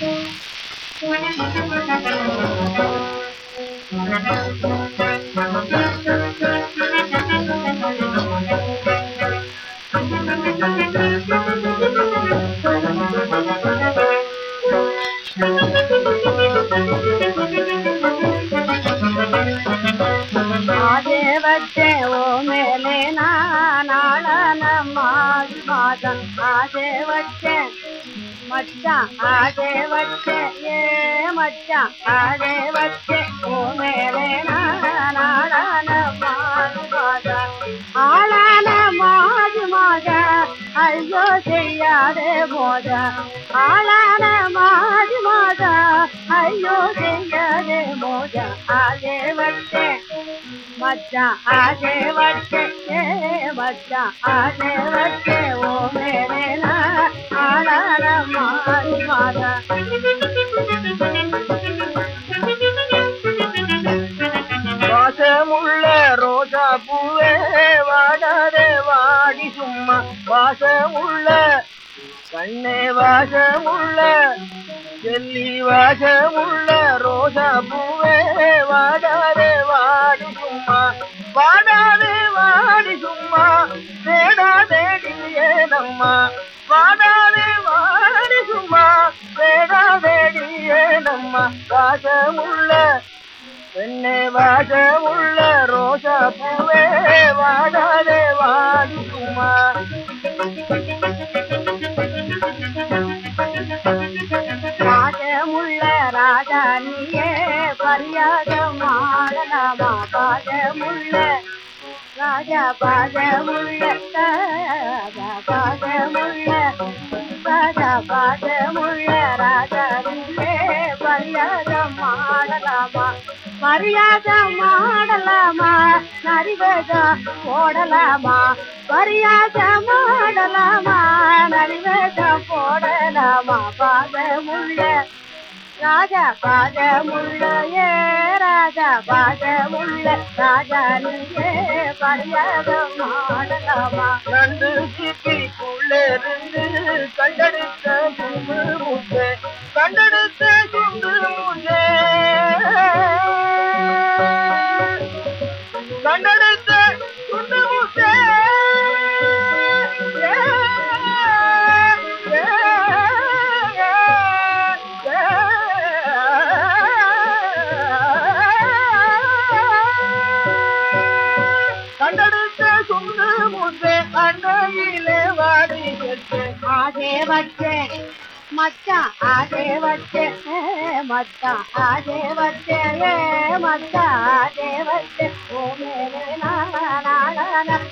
Thank you. ಮಗ ಆದೇವಟ್ಟೆ ಮಚ್ಚ ಆದೇವಟ್ಟೆ ಏ ಮಚ್ಚ ಆದೇವಟ್ಟೆ ಓ ಮೇಲೆ ನಾಡನ ಮಾದು ಮಗ ಆಳನ ಮಾದು ಮಗ ಅಯ್ಯೋ ചെയ്യാതെ മോജ ആളാന മാതി മോജ അയ്യോ ചെയ്യാതെ മോജ ആകെ വട്ടേ வச்சே आगे ஆதே வச்சே आगे बच्चे ஆதே வச்சே ஓ மேலே ஆளான மாதி மாத வாசமுள்ள ரோஜா பூவே வாடாதே வாடி சும்மா. வாசமுள்ள கண்ணே வாசமுள்ள செல்லி வாசமுள்ள ரோஜா பூவே வாடாதே ஏனம்மா வாடாதே வாடி சும்மா தேடாதே ஏனம்மா வாசமுள்ள பெண்ணே வாசமுள்ள ரோசா பூவே வாடாதே வாடி சும்மா. ராஜா நீயே பரியாதம் மாடலாமா பாஜமுள்ள ராஜா பாதமுள்ள ராஜா பாதமுள்ள ராஜா பாதமுள்ள ராஜானியே ஆடலாமா மரியாதம் ஆடலாமா நரிவேதம் போடலாமா மரியாதம் ஆடலாமா நரிவேதம் போடலாமா பாதமுள்ள ராஜா பாதமுள்ள ஏ ராஜா பாதமுள்ள ராஜா நீயே மரியாதம் ஆடலாமா நண்டு சிப்பிக்குள்ளே இருந்து கண்டெடுத்த குண்டு முட்டை கண்டெடுத்த குண்டு முட்டை கண்டெடு சுண்டு முட்டை அண்டையிலே வாடி செட்டு ஆதே வச்சே. மச்சான் ஆதே வச்சே. ஏ மச்சான் ஆதே வச்சே. ஏ மச்சான் ஆதே வச்சே. ஓ மேலே நாள நாள மாதம்